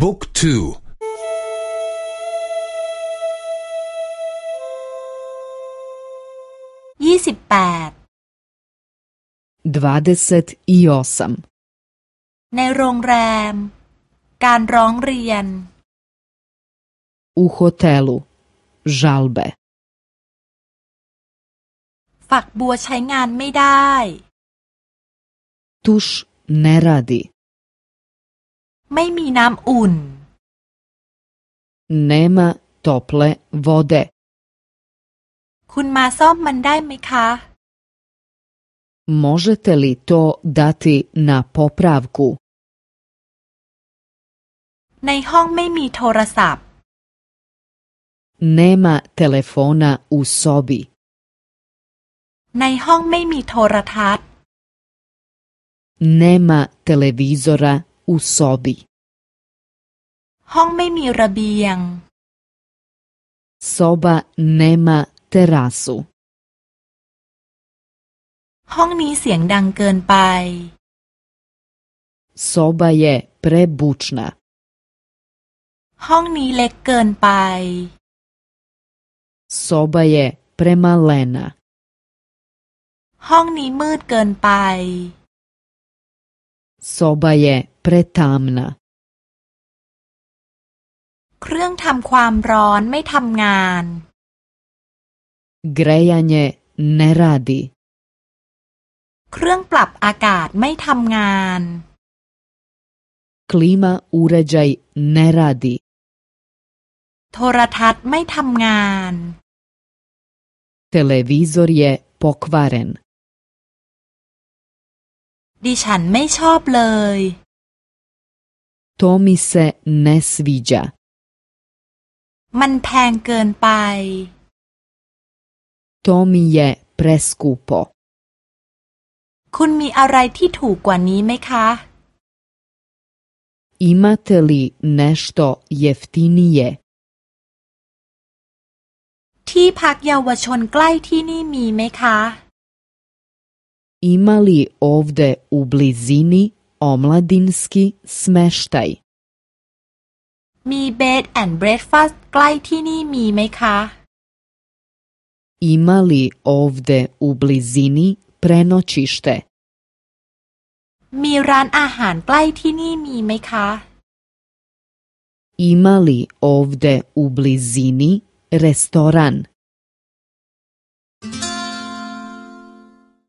บุ๊กทูยี่สิบแปดดวาเดสตอีอสัมในโรงแรม การร้องเรียน u hotelu žalbe ฝักบัวใช้งานไม่ได้ tuš ne radi ไม่มีน้ำอุ่น nema tople vode คุณมาซ่อมมันได้ไหมคะ Možete li to dati na popravku? ในห้องไม่มีโทรศัพท์ Nema telefona u sobi. ในห้องไม่มีโทรทัศน์ Nema televizora u sobi. ห้องไม่มีระเบียง Soba nema terasu. ห้องนี้เสียงดังเกินไป Soba je prebučna. ห้องนี้เล็กเกินไป Soba je premalena. ห้องนี้มืดเกินไป Soba je pretamna. เครื่องทำความร้อนไม่ทำงาน Grejanje ne radi. เครื่องปรับอากาศไม่ทำงาน Klima uređaj ne radi. โทรทัศน์ไม่ทำงาน Televizor je pokvaren. ดิฉันไม่ชอบเลย To mi se ne sviđa. มันแพงเกินไป To mi je preskupo. คุณมีอะไรที่ถูกกว่านี้ไหมคะ Imate li nešto jeftinije? ที่พักเยาวชนใกล้ที่นี่มีไหมคะ Ima li ovde u blizini omladinski smeštaj? มีเบดแอนด์เบรดฟาสใกล้ที่นี่มีไหมคะ Ima li ovde u blizini prenoćište? มีร้านอาหารใกล้ที่นี่มีไหมคะ Ima li ovde u blizini restoran?